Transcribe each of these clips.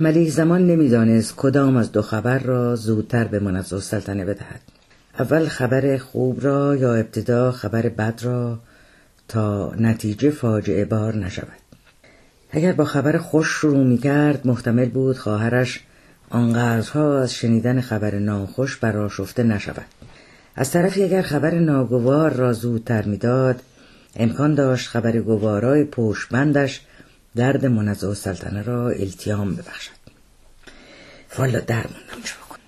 ملیح زمان نمی‌دانست کدام از دو خبر را زودتر به منظر سلطنه بدهد. اول خبر خوب را یا ابتدا خبر بد را تا نتیجه فاجعه بار نشود. اگر با خبر خوش شروع می کرد محتمل بود خواهرش آنقدرها از شنیدن خبر ناخوش براشفته نشود. از طرفی اگر خبر ناگوار را زودتر می‌داد امکان داشت خبر گوارای پشتبندش درد منزع سلطنه را التیام ببخشد. والا درموندم چه بکن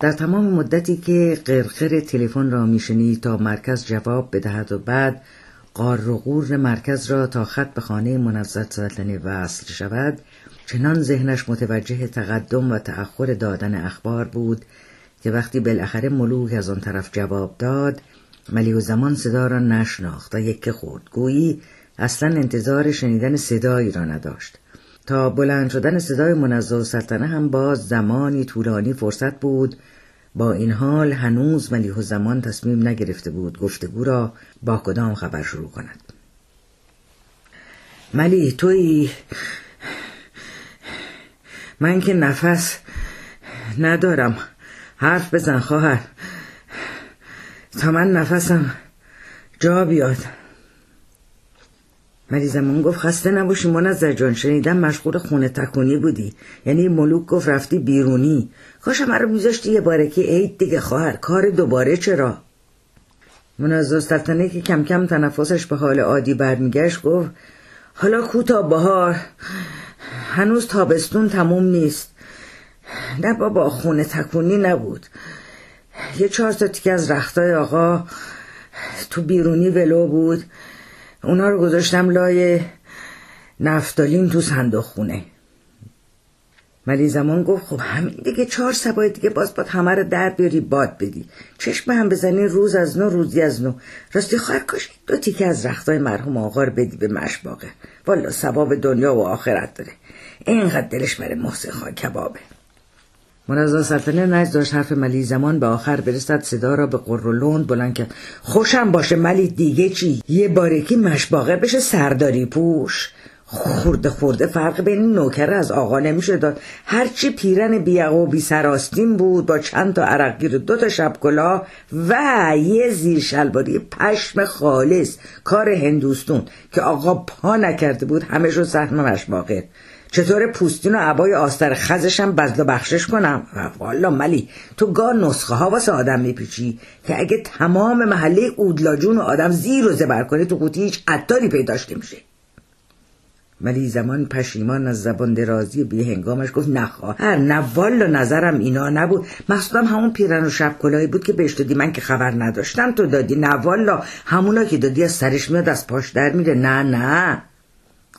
در تمام مدتی که قرقر تلفن را میشنید تا مرکز جواب بدهد و بعد قار و غور مرکز را تا خط به خانه منزد سلطنه وصل شود چنان ذهنش متوجه تقدم و تأخر دادن اخبار بود که وقتی بالاخره ملوک از آن طرف جواب داد ملی و زمان صدا را نشناخت و یک خورد گویی اصلا انتظار شنیدن صدایی را نداشت. تا بلند شدن صدای منزه سلطنه هم باز زمانی طولانی فرصت بود. با این حال هنوز ملیح و زمان تصمیم نگرفته بود گفتگو را با کدام خبر شروع کند. ملی توی من که نفس ندارم. حرف بزن خواهر. تا من نفسم جا بیاد. مریضمون گفت خسته نباشی منظر جان شنیدم مشغول خونه تکونی بودی. یعنی ملوک گفت رفتی بیرونی. کاش رو میذاشتی یه بارکی عید دیگه خواهر کار دوباره چرا؟ منظر سلطنه که کم کم تنفسش به حال عادی برمیگشت گفت حالا کوتا بهار؟ هنوز تابستون تموم نیست. نه بابا خونه تکونی نبود. یه چهار تا تیکه از رختای آقا تو بیرونی ولو بود. اونا رو گذاشتم لای نفتالین تو صندوق خونه ملی زمان گفت خب همین دیگه چهار سبای دیگه باز باید همه رو در بیاری باد بدی. چشم هم بزنی روز از نو روزی از نو. راستی خواهر کاش دو تیکه از رختای مرحوم آقا رو بدی به مشباقه والا ثواب دنیا و آخرت داره. اینقدر دلش بره محسن خان کبابه. منازا سلطنه نج داشت حرف ملی زمان به آخر برسد. صدا را به قرولوند بلند کرد. خوشم باشه ملی دیگه چی؟ یه بارکی مشباقه بشه سرداری پوش. خورده خورده فرق بین نوکر از آقا نمیشه داد. هرچی پیرن بیعق و بی سراستین بود با چند تا عرقگیر و دو تا شبکلا و یه زیر شلواری پشم خالص کار هندوستون که آقا پا نکرده بود همه شو سهم مشباقه چطور پوستین و عبای آستر خزشم بزل بخشش کنم؟ والا ملی تو گار نسخه ها واسه آدم میپیچی که اگه تمام محله اودلاجون و آدم زیر و زبر کنه تو قوطی هیچ عطاری پیداش نمیشه ملی زمان پشیمان از زبان درازی بی هنگامش گفت نخواه هر نه والا نظرم اینا نبود. مقصودم همون پیرن و شب کلاهی بود که بهش دادی من که خبر نداشتم تو دادی. نه والا همونا که دادی از سرش میاد از پاش در میره. نه نه.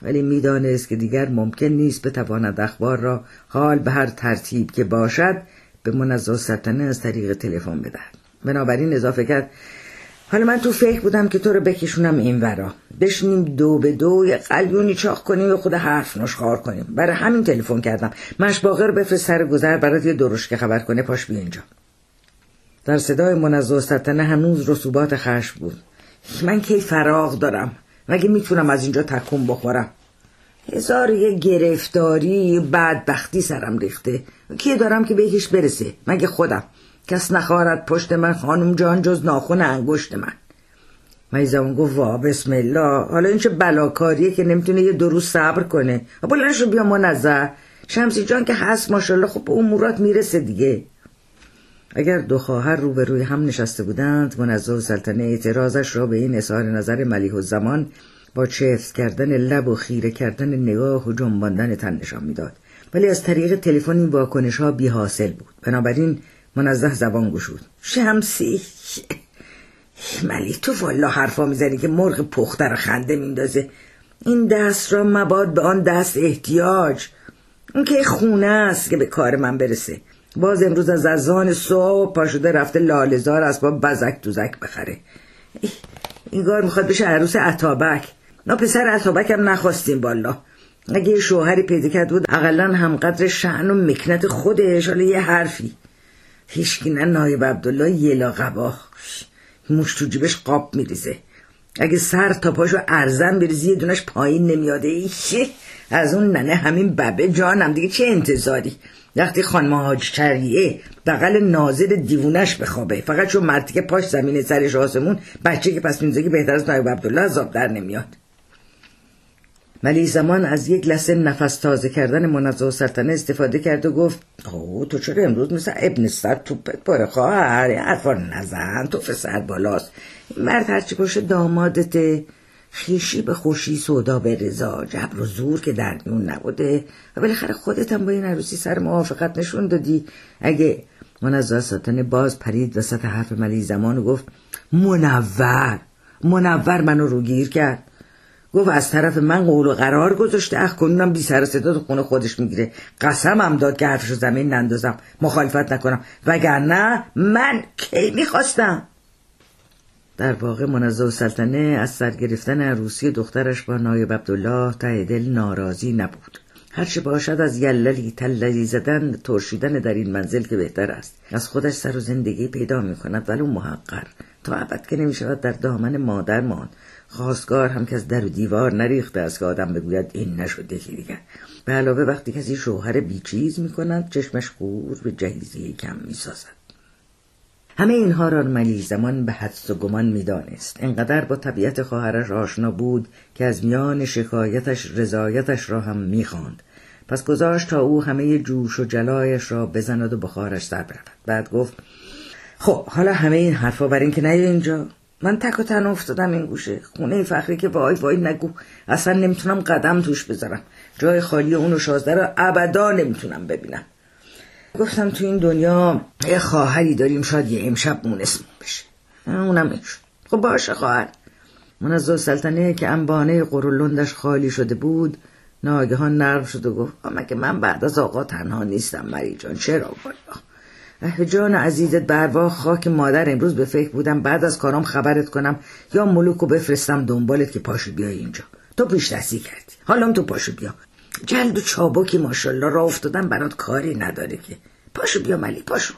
ولی می‌دانست که دیگر ممکن نیست بتواند اخبار را حال به هر ترتیب که باشد به منزه سلطنه از طریق تلفن بدهد. بنابراین اضافه کرد حالا من تو فکر بودم که تو رو بکشونم این ورا. بشنیم دو به دو یه قلیونی چاخ کنیم و خود حرف نشخار کنیم. برای همین تلفن کردم. مشباقه رو بفرست سر گذر برات یه که خبر کنه پاش بیا اینجا. در صدای منزه سلطنه هنوز رسوبات خشم بود. من کی فراغ دارم؟ مگه می‌تونم از اینجا تکون بخورم؟ هزار یه گرفتاری بدبختی سرم ریخته. کی دارم که به یکیش برسه؟ مگه خودم. کس نخواهد پشت من خانم جان جز ناخون انگشت من. میزمون گفت وا بسم الله. حالا این چه بلاکاریه که نمی‌تونه یه دو روز صبر کنه. بلنشو بیا منظر. شمسی جان که هست ماشالله خب به امورات می‌رسه دیگه. اگر دو خواهر روبروی هم نشسته بودند و سلطنه اعتراضش را به این اظهار نظر ملیح زمان با چفت کردن لب و خیره کردن نگاه و جنباندن تن نشان می‌داد. ولی از طریق تلفن این واکنش ها بی حاصل بود. بنابراین منزه زبان گشود. شمسی ملی تو والا حرفا می‌زنی که مرغ پخته رو خنده میندازه. این دست را مباد به آن دست احتیاج. اون که خونه است که به کار من برسه. باز امروز از ازان صبح پاشده رفته لالزار اسباب بزک دوزک بخره. اینگار می‌خواد بشه عروس عطابک. نا پسر عطابک هم نخواستیم بالا اگه شوهری پیدا کرد بود اقلا همقدر شعن و مکنت خودش حالا یه حرفی. هیچکی نه نایب عبدالله یلا قبا موش تو جیبش قاب میریزه. اگه سر تا پاشو ارزن بریزی یه دونش پایین نمیاده. ایشه از اون ننه همین ببه جانم. دیگه چه انتظاری؟ وقتی خانم حاج شریعه بغل ناظر دیوونش بخوابه. فقط چون مرتی پاش زمین سرش آسمون بچه که پس میزگی بهتر از نایب عبدالله از در نمیاد. ملی زمان از یک لحظه نفس تازه کردن منظر سلطنه استفاده کرد و گفت او تو چرا امروز مثل ابن سر توپت باره خواهر؟ حرفا نزن تو سر بالاست. این مرد هرچی باشه دامادت خیشی به خوشی سودا به رضا. جبر و زور که در میون نبوده. و بالاخره خودت هم با این عروسی سر موافقت نشون دادی. اگه منظر سلطنه باز پرید وسط حرف ملی زمان و گفت منور! منور منو روگیر کرد. گفت از طرف من قول و قرار گذاشته. اخ کنونم بی سر صدا خونه خودش می‌گیره. قسمم داد که حرفشو زمین نندازم. مخالفت نکنم. وگرنه من کی می‌خواستم؟ در واقع منظر سلطنه از سر گرفتن عروسی دخترش با نایب عبدالله ته دل ناراضی نبود. هرچه باشد از یللی تللی زدن ترشیدن در این منزل که بهتر است. از خودش سر و زندگی پیدا می کند ولو محقر. تا ابد که نمی شود در دامن مادر ماند. خواستگار هم که از در و دیوار نریخته است که آدم بگوید این نشد یکی دیگر. به علاوه وقتی کسی شوهر بیچیز می کند چشمش خور به جهیزی کم می سازد. همه اینها را ملی زمان به حدس و گمان می‌دانست. انقدر با طبیعت خواهرش آشنا بود که از میان شکایتش رضایتش را هم می‌خواند. پس گذاشت تا او همه جوش و جلایش را بزند و بخارش سر برود. بعد گفت خب حالا همه این حرفا بر این که نه اینجا. من تک و تن افتادم این گوشه. خونه فخری که وای وای نگو. اصلا نمی‌تونم قدم توش بذارم. جای خالی اون و شازده را ابدا نمی‌تونم ببینم. گفتم تو این دنیا یه خواهری داریم شاید یه امشب مونسمون بشه. اونم نشد خب باشه خواهر. من از سلطنه که انبانه قرولندش خالی شده بود ناگهان نرم شد و گفت اما که من بعد از آقا تنها نیستم مری جان چرا؟ بالا جان عزیزت بروا خاک مادر امروز به فکر بودم بعد از کارام خبرت کنم یا ملوکو بفرستم دنبالت که پاشو بیای اینجا. تو پیش دستی کردی. حالا تو پاشو بیا. جلد و چابکی ماشالله را افتادن برات کاری نداره که. پاشو بیا ملی پاشو.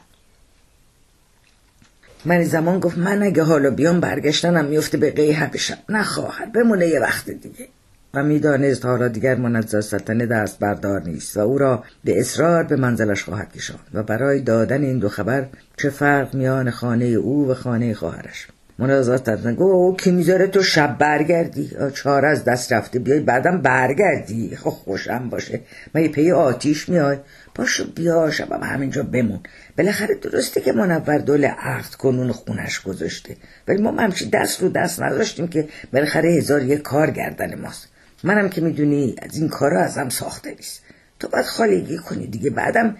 من زمان گفت من اگه حالا بیام برگشتنم میفته به قیه بشم نه خواهر بمونه یه وقت دیگه. و می‌دانست حالا دیگر منظر سلطنه دست بردار نیست و او را به اصرار به منزلش خواهد کشاند و برای دادن این دو خبر چه فرق میان خانه او و خانه خواهرش؟ منازات کردن گو او کی می‌ذاره تو شب برگردی؟ چهار از دست رفته. بیای بعدم برگردی. خب خوشم باشه. یه پی آتیش میای. پاشو بیا شبم همینجا بمون. بالاخره درسته که منور دول عقد کنون خونش گذاشته. ولی ما همچی دست رو دست نداشتیم که بالاخره هزار یه کار گردن ماست. منم که می‌دونی از این کارا ازم ساخته نیست. تو باید خالگی کنی دیگه. بعدم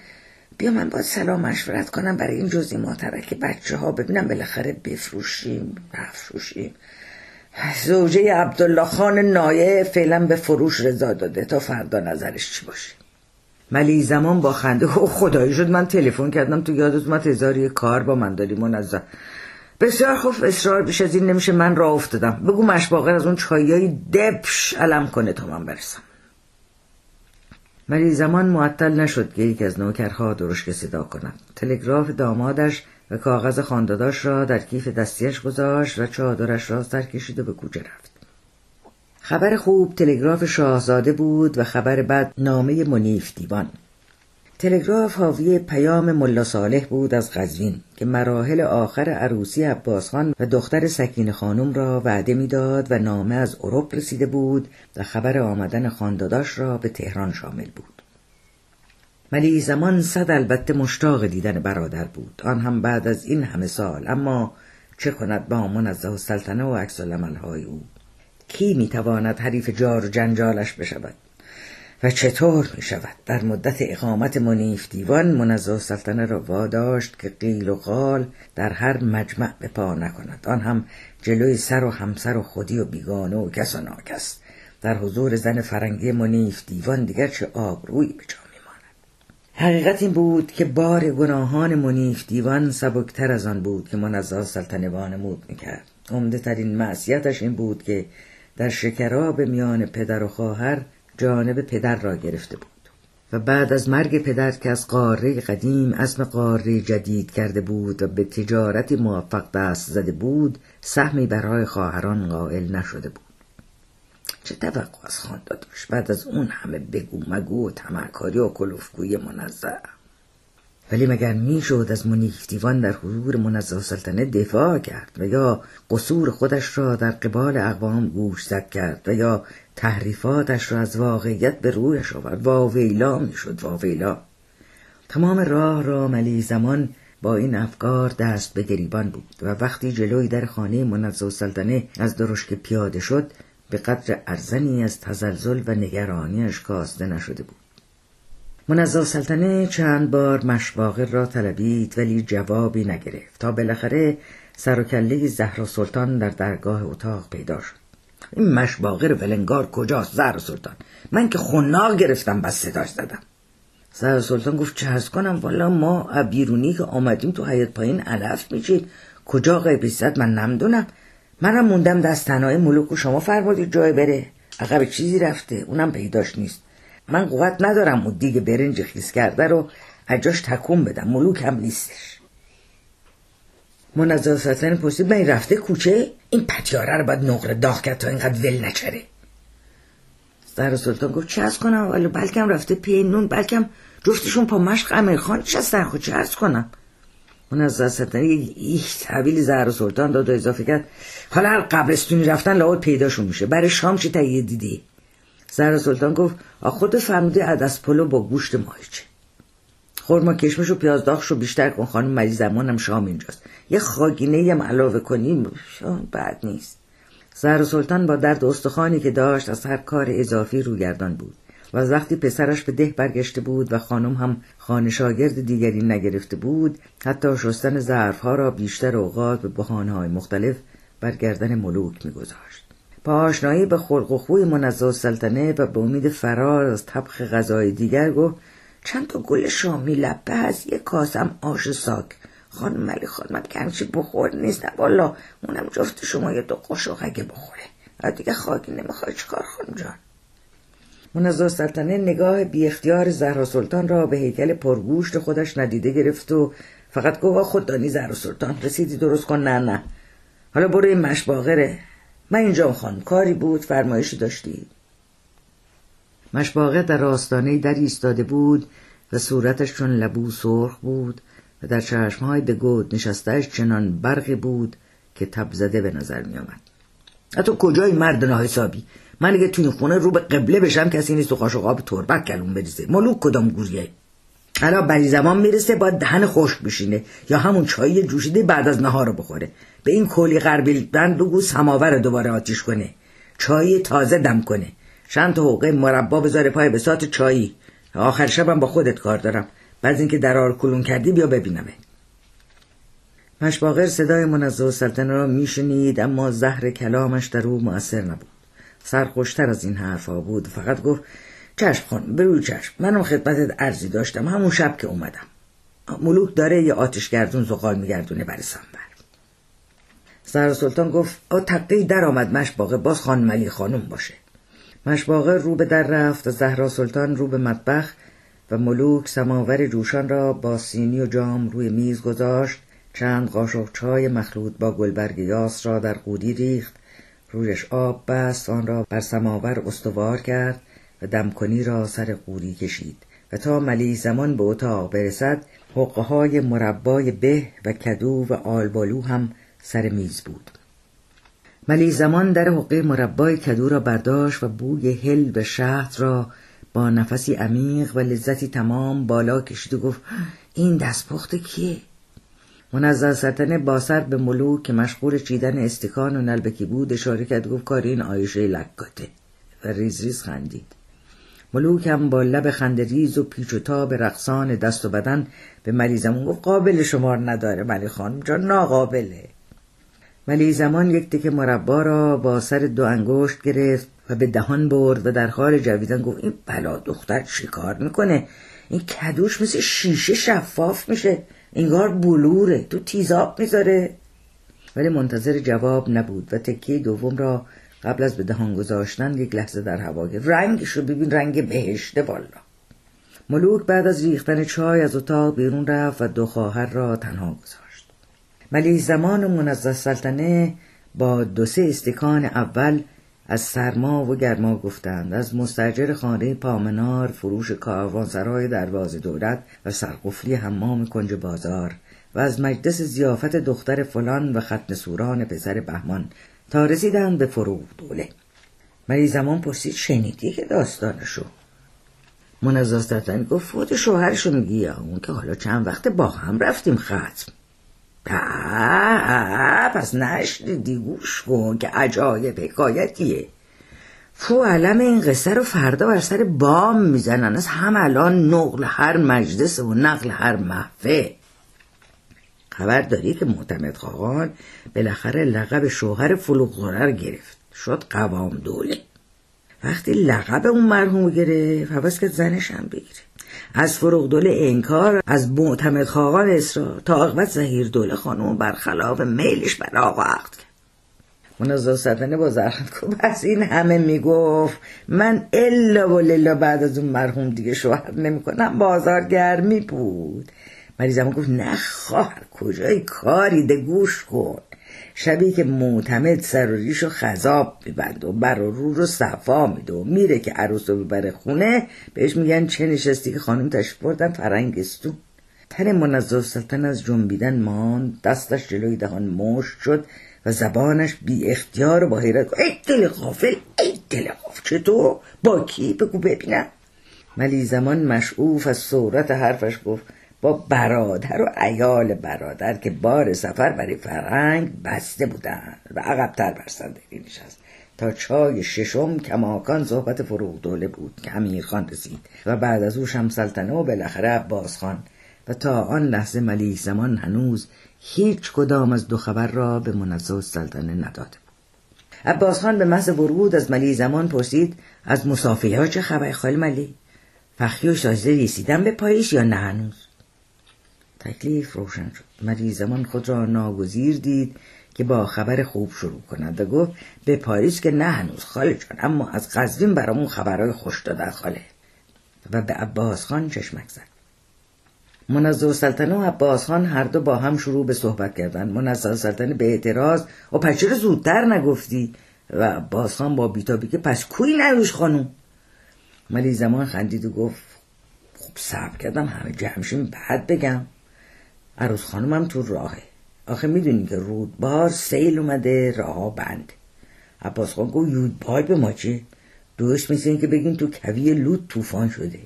بیا من باید سلام مشورت کنم برای این جزی ماترک بچه ها ببینم بالاخره بفروشیم نفروشیم. زوجه عبدالله خان نایه فعلا به فروش رضا داده تا فردا نظرش چی باشه. ملی زمان با خنده او خدایی شد. من تلفن کردم تو یادت اومد هزاری کار با من داری منظر بسیار خوب اصرار بیش از این نمیشه. من را افتادم. بگو مشباقر از اون چایای دبش علم کنه تا من برسم. ولی زمان معطل نشد که یکی از نوکرها درشک صدا کند. تلگراف دامادش و کاغذ خانداداش را در کیف دستیش گذاشت و چادرش را سر کشید و به کوچه رفت. خبر خوب تلگراف شاهزاده بود و خبر بد نامه منیف دیوان. تلگراف حاوی پیام ملا صالح بود از قزوین که مراحل آخر عروسی عباس خان و دختر سکین خانم را وعده می‌داد و نامه از اروپ رسیده بود و خبر آمدن خانداداش را به تهران شامل بود. ملی زمان صد البته مشتاق دیدن برادر بود. آن هم بعد از این همه سال. اما چه کند با منزه سلطنه و عکس او؟ کی می‌تواند حریف جار و جنجالش بشود؟ و چطور می شود در مدت اقامت منیف دیوان منزه سلطنه را واداشت که قیل و قال در هر مجمع به پا نکند. آن هم جلوی سر و همسر و خودی و بیگانه و کس و ناکس. در حضور زن فرنگی منیف دیوان دیگر چه آبرویی به جا میماند؟ حقیقت این بود که بار گناهان منیف دیوان سبکتر از آن بود که منزه سلطنه وانمود می‌کرد. عمده ترین معصیتش این بود که در شکراب میان پدر و خواهر جانب پدر را گرفته بود و بعد از مرگ پدر که از قاره قدیم اسم قاره جدید کرده بود و به تجارتی موفق دست زده بود سهمی برای خواهران قائل نشده بود. چه توقع از داشت بعد از اون همه بگو مگو و تمکاری و کلوفگوی منظر؟ ولی مگر می‌شد از منیک دیوان در حضور منظر سلطنه دفاع کرد و یا قصور خودش را در قبال اقوام گوش زد کرد و یا تحریفاتش را از واقعیت به رویش آورد؟ واویلا می‌شد واویلا. تمام راه را ملی زمان با این افکار دست به گریبان بود و وقتی جلوی در خانه منظر سلطنه از درشک پیاده شد به قدر ارزنی از تزلزل و نگرانیش کاسته نشده بود. منظر سلطنه چند بار مشباغر را طلبید ولی جوابی نگرفت. تا بالاخره سر و کله زهرا سلطان در درگاه اتاق پیدا شد. این مشباغر ولنگار کجاست زهرا سلطان؟ من که خناق گرفتم بس صداش زدم. زهرا سلطان گفت چه کنم؟ والا ما بیرونی که آمدیم تو حیات پایین علف میچید. کجا قیبیست من نمدونم منم موندم دست تنهای ملوک و شما فرمودید جای بره. عقب چیزی رفته. اونم پیداش نیست. من قوت ندارم و دیگه برنج خیز کرده رو اجاش تکون بدم. ملوک هم نیستش. منظر سلطان پرسید من رفته کوچه؟ این پتیاره رو باید نقره داغ کرد تا اینقدر ول نچره زهر سلطان گفت چه از کنم؟ ولی بلکم رفته پی نون بلکم جفتشون پا مشق امیرخان نشستن خود؟ چه از کنم؟ اون از سلطنه یک تحویل زهر سلطان داد و اضافه کرد حالا هر قبرستونی رفتن لابد پیداشون میشه. برای شام چه تهیه دیدی؟ زهر سلطان گفت خود فرموده عدس پلو با گوشت ماهیچه. خورما کشمش و پیاز داغش رو بیشتر کن خانم ملی زمانم شام اینجاست. یه خاگینه هم علاوه کنیم بعد نیست. زهر سلطان با درد استخوانی که داشت از هر کار اضافی روگردان بود. و از وقتی پسرش به ده برگشته بود و خانم هم خانه شاگرد دیگری نگرفته بود حتی شستن ظرفها را بیشتر اوقات به بحانه‌های مختلف بر گردن ملوک میگذاشت. با آشنایی به خلق و خوی منظر سلطنه و به امید فرار از طبخ غذای دیگر گفت چند تا گل شامی لبه از یک کاسم آش ساک. خانم ملی خانم چی بخور نیست والا اونم جفت شما یه دو قشق اگه بخوره. دیگه خاکی نمی‌خوای چیکار خانم جان؟ منظر سلطنه نگاه بی اختیار زهرا سلطان را به هیکل پرگوشت خودش ندیده گرفت و فقط گفت خود دانی زهرا سلطان رسیدی درست کن؟ نه نه. حالا برو این مشباغره. من اینجا خان کاری بود فرمایشی داشتی. مشباغه در آستانه در ایستاده بود و صورتش چون لبو سرخ بود و در چشمهای به گود نشستهش چنان برقی بود که تب زده به نظر می آمد. تو کجای مرد ناحسابی؟ من اگه تو این خونه رو به قبله بشم کسی نیست تو قاشق آب تربک کلون بریزه. ملوک کدام گوریه؟ حالا بری زمان می‌رسه باید دهن خشک بشینه یا همون چای جوشیده بعد از نهار رو بخوره. به این کلی غربیل بند بگو سماور دوباره آتیش کنه. چای تازه دم کنه. چند تا حقه مربا بذاره پای بسات چایی. آخر شبم با خودت کار دارم. بعد اینکه در کلون کردی بیا ببینمه مشباغر صدای منظر سلطن را میشنید اما زهر کلامش در او مؤثر نبود. سرخوشتر از این حرفها بود. فقط گفت چشم خان بروی چشم. منم خدمتت ارزی داشتم. همون شب که اومدم. ملوک داره یه آتشگردون زغال میگردونه برای سنبر. سر سلطان گفت آ تقی در آمد. مشباغه باز خان ملی خانم باشه. مشباغه رو به در رفت زهرا سلطان رو به مطبخ و ملوک سماور جوشان را با سینی و جام روی میز گذاشت. چند قاشق چای مخلوط با گلبرگ یاس را در قودی ریخت. رویش آب بست آن را بر سماور استوار کرد. و دمکنی را سر قوری کشید و تا ملی زمان به اتاق برسد حقه های مربای به و کدو و آلبالو هم سر میز بود. ملی زمان در حقه مربای کدو را برداشت و بوی هل و شهد را با نفسی عمیق و لذتی تمام بالا کشید و گفت این دستپخت کیه؟ منظر سلطنه با سر به ملوک که مشغول چیدن استکان و نلبکی بود اشاره کرد گفت کار این آیشه لکاته و ریز ریز خندید. ملوک هم با لب خندریز و پیچ و تاب رقصان دست و بدن به ملی زمان گفت قابل شمار نداره ملی خانم جان ناقابله. ملی زمان یک تک مربا را با سر دو انگشت گرفت و به دهان برد و در حال جویدن گفت این بلا دختر چیکار می‌کنه؟ این کدوش مثل شیشه شفاف میشه انگار بلوره تو تیزاب می‌ذاره. ولی منتظر جواب نبود و تکیه دوم را قبل از به دهان گذاشتن یک لحظه در هوا گرفت. رنگش رو ببین رنگ بهشته بالا ملوک بعد از ریختن چای از اتاق بیرون رفت و دو خواهر را تنها گذاشت. ملی زمان منظر سلطنه با دو سه استکان اول از سرما و گرما گفتند. از مستجر خانه پامنار فروش کاروانسرای دروازه دولت و سرقفلی حمام کنج بازار و از مجلس زیافت دختر فلان و ختن سوران پسر بهمان تا رسیدند به فروغ دوله مری زمان پرسید شنیدی که داستانشو. منزاستتن گفت فوت شوهرشو میگی اون که حالا چند وقت با هم رفتیم ختم. پس نشنیدی گوش کن که عجایب حکایتیه فو علم این قصه رو فردا بر سر بام می‌زنن. از هم الان نقل هر مجلس و نقل هر محفه خبر داری که معتمد خواهان بالاخره لقب شوهر فلوغزاره رو گرفت. شد قوام دوله. وقتی لقب اون مرحوم گرفت حواس که زنش هم بگیره. از فروغ دوله انکار از معتمد خاقان اصرار تا عاقبت زهیر دوله خانم برخلاف میلش بر آقا عقد کرد. منازا سطنه با کو بس این همه می‌گفت من الا و للا بعد از اون مرحوم دیگه شوهر نمی‌کنم. بازار گرمی بود. مریضم گفت نه خواهر کجای کاری؟ ده گوش کن. شبی که معتمد سر و ریش و خذاب میبند و بر و رو رو صفا میده و میره که عروس رو ببره خونه. بهش میگن چه نشستی که خانم تشریف بردن فرنگستون تن منظر سلطن از جنبیدن مان دستش جلوی دهان مشت شد و زبانش بی اختیار با حیرت ای دل غافل ای دل غافل. چطور با کی؟ بگو ببینم. ملی زمان مشعوف از صورت حرفش گفت با برادر و ایال برادر که بار سفر برای فرنگ بسته بودند و عقبتر بر صندلی نشست. تا چای ششم کماکان صحبت فروغ دوله بود که امیرخان رسید و بعد از او شمسلطنه و بالاخره عباس خان. و تا آن لحظه ملیح زمان هنوز هیچ کدام از دو خبر را به منزه سلطنه نداده بود. عباس خان به محض ورود از ملی زمان پرسید از مسافه ها چه خبر خال ملی فخری و شازده رسیدن به پایش یا نه هنوز؟ تکلیف روشن شد. مری زمان خود را ناگزیر دید که با خبر خوب شروع کند و گفت به پاریس که نه هنوز خاله جان اما از قزوین برامون خبرهای خوش داده خاله و به عباس خان چشمک زد. منظر سلطنه و عباس خان هر دو با هم شروع به صحبت کردن منظر سلطنه به اعتراض و پس چرا زودتر نگفتی؟ و عباس خان با بیتابی که پس کوی نروش خانوم ملی زمان خندید و گفت خوب صبر کردم همه جمشیم بعد بگم. عروس خانمم تو راهه. آخه می‌دونی که رودبار سیل اومده راه بند. عباس خان گفت یودبار به ما چه؟ دوست مثل که بگیم تو کوی لود طوفان شده.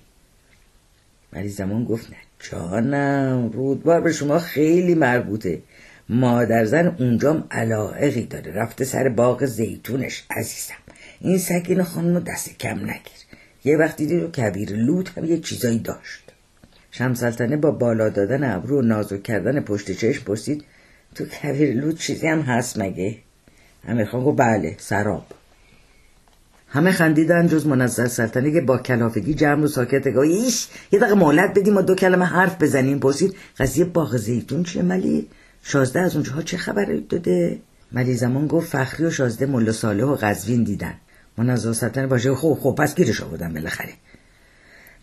ولی زمان گفت نه. جانم رودبار به شما خیلی مربوطه. مادر زن اونجام علاقی داره. رفته سر باغ زیتونش عزیزم. این سکین خانم دست کم نگیر. یه وقتی دید رو کبیر لود هم یه چیزایی داشت. شمسلطنه با بالا دادن ابرو و نازک کردن پشت چشم پرسید تو کبیر لود چیزی هم هست مگه؟ امیرخان گفت بله سراب. همه خندیدن جز منزل سلطنه که با کلافگی جمع رو ساکت گاه ایش یه دقیقه مولد بدیم و دو کلمه حرف بزنیم. پرسید قضیه باغ زیتون چیه ملی؟ شازده از اونجاها چه خبری داده؟ ملی زمان گفت فخری و شازده ملا صالح و قزوین دیدن. منزل سلطنه باشه خوب خوب پس گیرش آوردن بالاخره.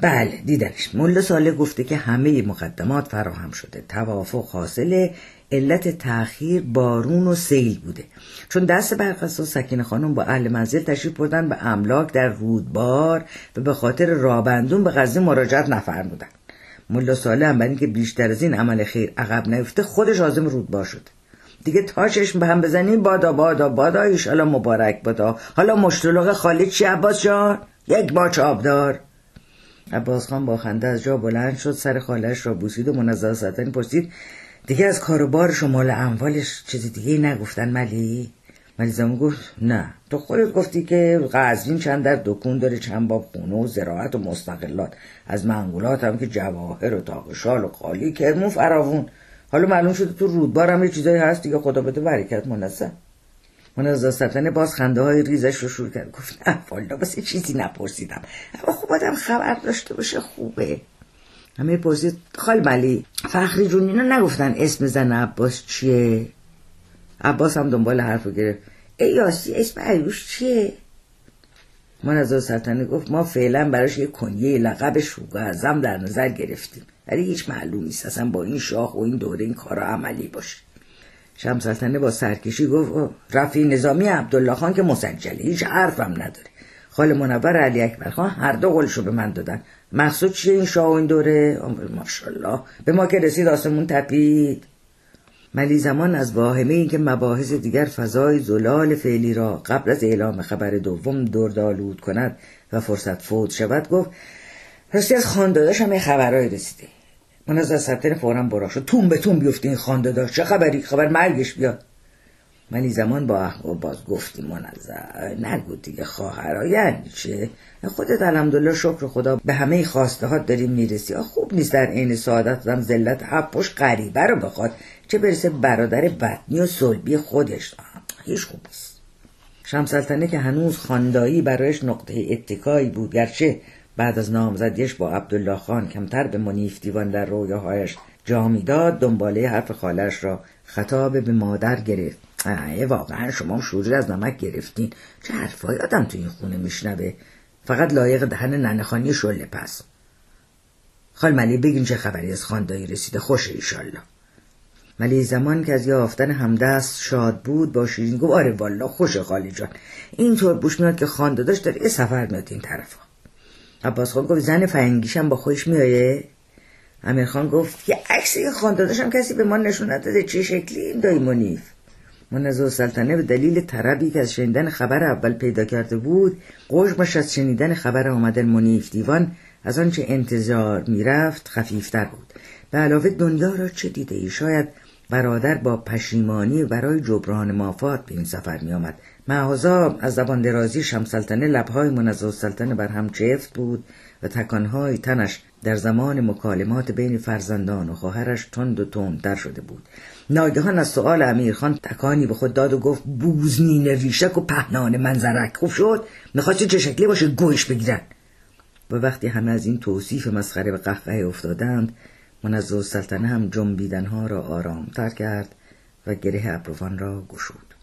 بله دیدنش. ملا ساله گفته که همه مقدمات فراهم شده. توافق حاصل علت تأخیر بارون و سیل بوده. چون دست برقص و سکین خانم با اهل منزل تشریف بردن به املاک در رودبار و به خاطر رابندون به غزه مراجعت نفرمودن. ملا ساله هم برای که بیشتر از این عمل خیر عقب نیفته خودش عازم رودبار شد دیگه تا چشم به هم بزنیم بادا بادا بادا ایشالا مبارک بادا. حالا مشتلق خالد چی عباس جان؟ یک باچ آبدار. عباس خان با خنده از جا بلند شد سر خالش را بوسید و منظر سلطنی پرسید دیگه از کاروبارش و مال اموالش چیز دیگه نگفتن ملی؟ ملیزمون گفت نه. تو خودت گفتی که قزوین چند در دکون داره چند باب خونه و زراعت و مستقلات. از منگولات هم که جواهر و تاقشال و قالی کرمون فراوون. حالا معلوم شده تو رودبار هم یه چیزایی هست دیگه خدا بده برکت منظم. من از داستان باز خنده های ریزش رو شروع کرد. گفت نه والا بس چیزی نپرسیدم. اما خوب آدم خبر داشته باشه خوبه. همه پرسید خال ملی فخری جون اینا نگفتن اسم زن عباس چیه؟ عباس هم دنبال حرف گرفت. ای یاسی اسم عیوش چیه؟ از سلطنه گفت ما فعلا براش یه کنیه لقب شوگه ازم در نظر گرفتیم. ولی هیچ معلوم نیست اصلا با این شاه و این دوره این کارا عملی باشه. شمسلطنه با سرکشی گفت رفی نظامی عبدالله خان که مسجله هیچ حرفم نداره. خال منور علی اکبر خان هر دو قولشو به من دادن. مقصود چیه این شاه این دوره؟ ماشاءالله. به ما که رسید آسمون تپید. ملی زمان از واهمه این که مباحث دیگر فضای زلال فعلی را قبل از اعلام خبر دوم دردالود کند و فرصت فوت شود گفت راستی از خانداداش هم خبرهایی رسیده. من از سبتن فورا برا شد. تون به تون بیفته این خانداداش چه خبری؟ خبر مرگش بیاد. ولی زمان با احباب باز گفتی منظر نگو دیگه خواهر. یعنی چه خودت الحمدلله شکر خدا به همه خواسته ها داریم می‌رسی. خوب نیست در عین سعادت هم ذلت حپش غریبه رو بخواد. چه برسه برادر بطنی و صلبی خودش. هیچ خوب نیست. شمسلطنه که هنوز خاندایی برایش نقطه اتکایی بود. گرچه بعد از نامزدیش با عبدالله خان کمتر به منیف دیوان در رویاهایش جا می‌داد دنباله حرف خالش را خطاب به مادر گرفت. اه واقعا شما شوری از نمک گرفتین. چه حرفایی آدم تو این خونه میشنوه؟ فقط لایق دهن ننخانی شله پس. خال ملی بگین چه خبری از خاندایی رسیده. خوشه ایشالله. ولی زمان که از یافتن همدست شاد بود با شیرین گفت آره والا خوشه خالی جان. اینطور بوش میاد که خانداداش داره یه سفر میاد این طرفا. عباس خان گفت زن فرنگیشم با خودش امیر خان گفت یه عکس یه خانداداشم کسی به ما نشون نداده چه شکلی این دایی منیف منظور سلطنه به دلیل طربی که از شنیدن خبر اول پیدا کرده بود قشمش از شنیدن خبر آمدن منیف دیوان از آنچه انتظار می‌رفت خفیفتر بود. به علاوه دنیا را چه دیده ای؟ شاید برادر با پشیمانی برای جبران مافات به این سفر می آمد معاذا از زبان درازی شمسلطنه لبهای منظر سلطنه بر هم چفت بود و تکانهای تنش در زمان مکالمات بین فرزندان و خواهرش تند و تندتر شده بود. ناگهان از سؤال امیرخان تکانی به خود داد و گفت بوزنین ریشک و پهنان منظرک. خوب شد. می‌خواستی چه شکلی باشه گوش بگیرن. و وقتی همه از این توصیف مسخره به قهقه افتادند منظر سلطنه هم جنبیدنها را آرامتر کرد و گره ابروان را گشود.